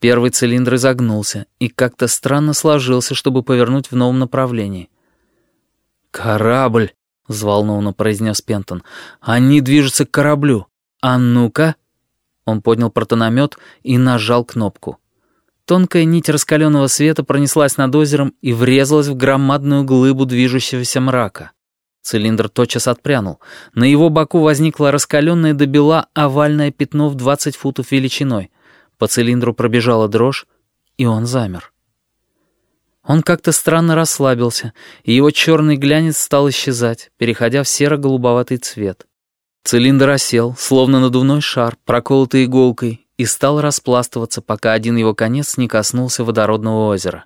Первый цилиндр изогнулся и как-то странно сложился, чтобы повернуть в новом направлении. «Корабль!» — взволнованно произнес Пентон. «Они движутся к кораблю. А ну-ка!» Он поднял протономет и нажал кнопку. Тонкая нить раскаленного света пронеслась над озером и врезалась в громадную глыбу движущегося мрака. Цилиндр тотчас отпрянул. На его боку возникло раскаленное до бела овальное пятно в 20 футов величиной. По цилиндру пробежала дрожь, и он замер. Он как-то странно расслабился, и его черный глянец стал исчезать, переходя в серо-голубоватый цвет. Цилиндр осел, словно надувной шар, проколотый иголкой, и стал распластываться, пока один его конец не коснулся водородного озера.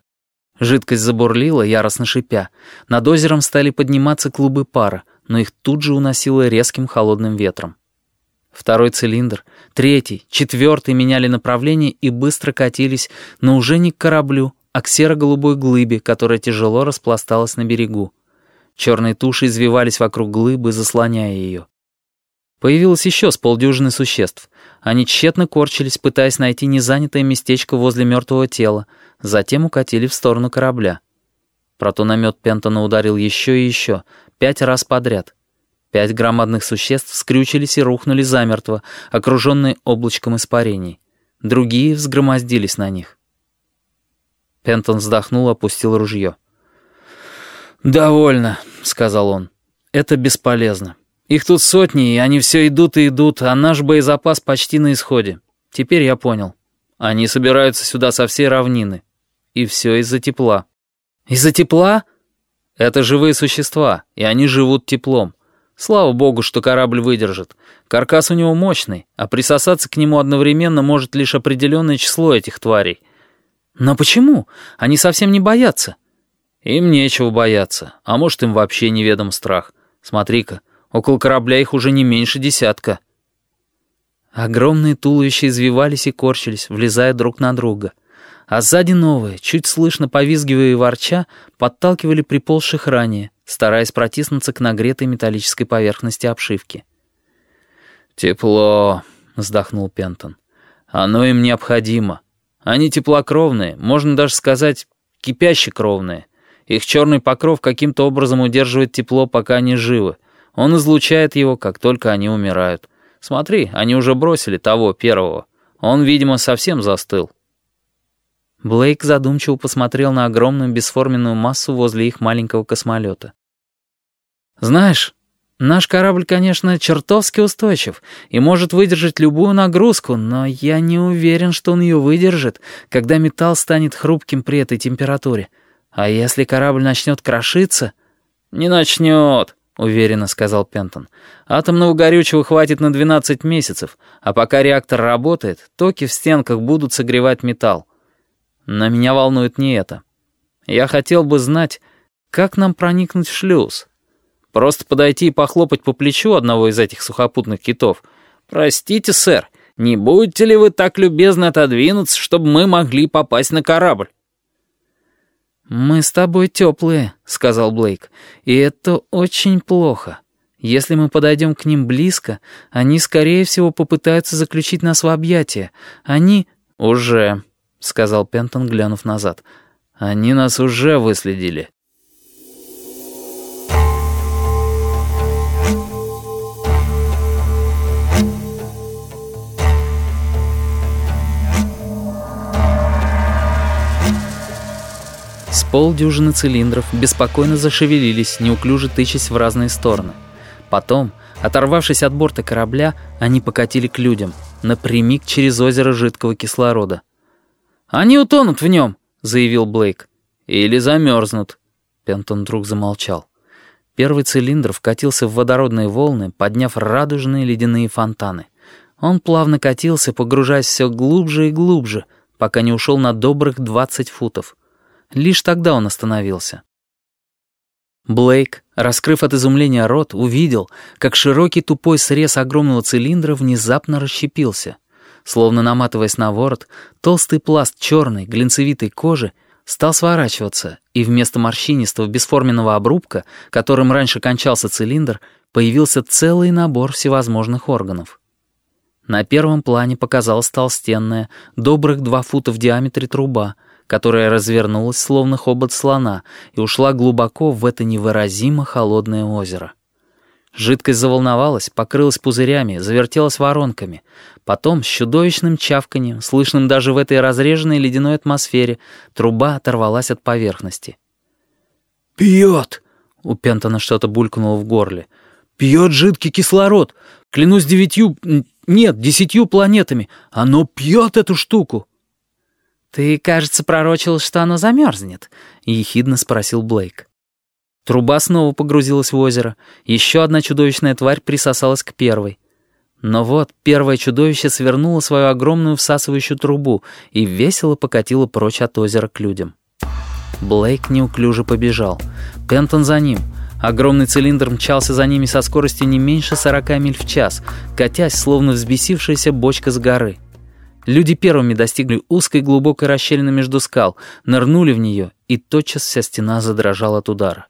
Жидкость забурлила, яростно шипя. Над озером стали подниматься клубы пара, но их тут же уносило резким холодным ветром. Второй цилиндр, третий, четвертый меняли направление и быстро катились, но уже не к кораблю, а к серо-голубой глыбе, которая тяжело распласталась на берегу. Черные туши извивались вокруг глыбы, заслоняя ее. Появилось еще с полдюжины существ. Они тщетно корчились, пытаясь найти незанятое местечко возле мертвого тела, затем укатили в сторону корабля. Протономет Пентона ударил еще и еще, пять раз подряд. Пять громадных существ скрючились и рухнули замертво, окруженные облачком испарений. Другие взгромоздились на них. Пентон вздохнул, опустил ружье. «Довольно», — сказал он. «Это бесполезно. Их тут сотни, и они все идут и идут, а наш боезапас почти на исходе. Теперь я понял. Они собираются сюда со всей равнины. И все из-за тепла. Из-за тепла? Это живые существа, и они живут теплом. Слава богу, что корабль выдержит. Каркас у него мощный, а присосаться к нему одновременно может лишь определенное число этих тварей. Но почему? Они совсем не боятся. Им нечего бояться, а может им вообще неведом страх. Смотри-ка, Около корабля их уже не меньше десятка. Огромные туловища извивались и корчились, влезая друг на друга. А сзади новые, чуть слышно повизгивая и ворча, подталкивали приползших ранее, стараясь протиснуться к нагретой металлической поверхности обшивки. «Тепло», — вздохнул Пентон. «Оно им необходимо. Они теплокровные, можно даже сказать, кипящекровные. Их черный покров каким-то образом удерживает тепло, пока они живы. Он излучает его, как только они умирают. Смотри, они уже бросили того первого. Он, видимо, совсем застыл». Блейк задумчиво посмотрел на огромную бесформенную массу возле их маленького космолета. «Знаешь, наш корабль, конечно, чертовски устойчив и может выдержать любую нагрузку, но я не уверен, что он ее выдержит, когда металл станет хрупким при этой температуре. А если корабль начнет крошиться...» «Не начнет», — уверенно сказал Пентон. «Атомного горючего хватит на 12 месяцев, а пока реактор работает, токи в стенках будут согревать металл. Но меня волнует не это. Я хотел бы знать, как нам проникнуть в шлюз. Просто подойти и похлопать по плечу одного из этих сухопутных китов. Простите, сэр, не будете ли вы так любезны отодвинуться, чтобы мы могли попасть на корабль?» «Мы с тобой теплые», — сказал Блейк, — «и это очень плохо. Если мы подойдем к ним близко, они, скорее всего, попытаются заключить нас в объятия. Они...» «Уже», — сказал Пентон, глянув назад. «Они нас уже выследили. С полдюжины цилиндров беспокойно зашевелились, неуклюже тычась в разные стороны. Потом, оторвавшись от борта корабля, они покатили к людям, напрямик через озеро жидкого кислорода. «Они утонут в нем!» — заявил Блейк. «Или замерзнут». Пентон вдруг замолчал. Первый цилиндр вкатился в водородные волны, подняв радужные ледяные фонтаны. Он плавно катился, погружаясь все глубже и глубже, пока не ушел на добрых 20 футов. Лишь тогда он остановился. Блейк, раскрыв от изумления рот, увидел, как широкий тупой срез огромного цилиндра внезапно расщепился. Словно наматываясь на ворот, толстый пласт черной, глинцевитой кожи стал сворачиваться, и вместо морщинистого бесформенного обрубка, которым раньше кончался цилиндр, появился целый набор всевозможных органов. На первом плане показалась толстенная, добрых два фута в диаметре труба, которая развернулась, словно хобот слона, и ушла глубоко в это невыразимо холодное озеро. Жидкость заволновалась, покрылась пузырями, завертелась воронками. Потом, с чудовищным чавканием, слышным даже в этой разреженной ледяной атмосфере, труба оторвалась от поверхности. «Пьет!» — у Пентона что-то булькнуло в горле. «Пьет жидкий кислород! Клянусь девятью... Нет, десятью планетами! Оно пьет эту штуку!» «Ты, кажется, пророчил, что оно замерзнет», — ехидно спросил Блейк. Труба снова погрузилась в озеро. Еще одна чудовищная тварь присосалась к первой. Но вот первое чудовище свернуло свою огромную всасывающую трубу и весело покатило прочь от озера к людям. Блейк неуклюже побежал. Пентон за ним. Огромный цилиндр мчался за ними со скоростью не меньше 40 миль в час, катясь, словно взбесившаяся бочка с горы. Люди первыми достигли узкой глубокой расщелины между скал, нырнули в нее, и тотчас вся стена задрожала от удара.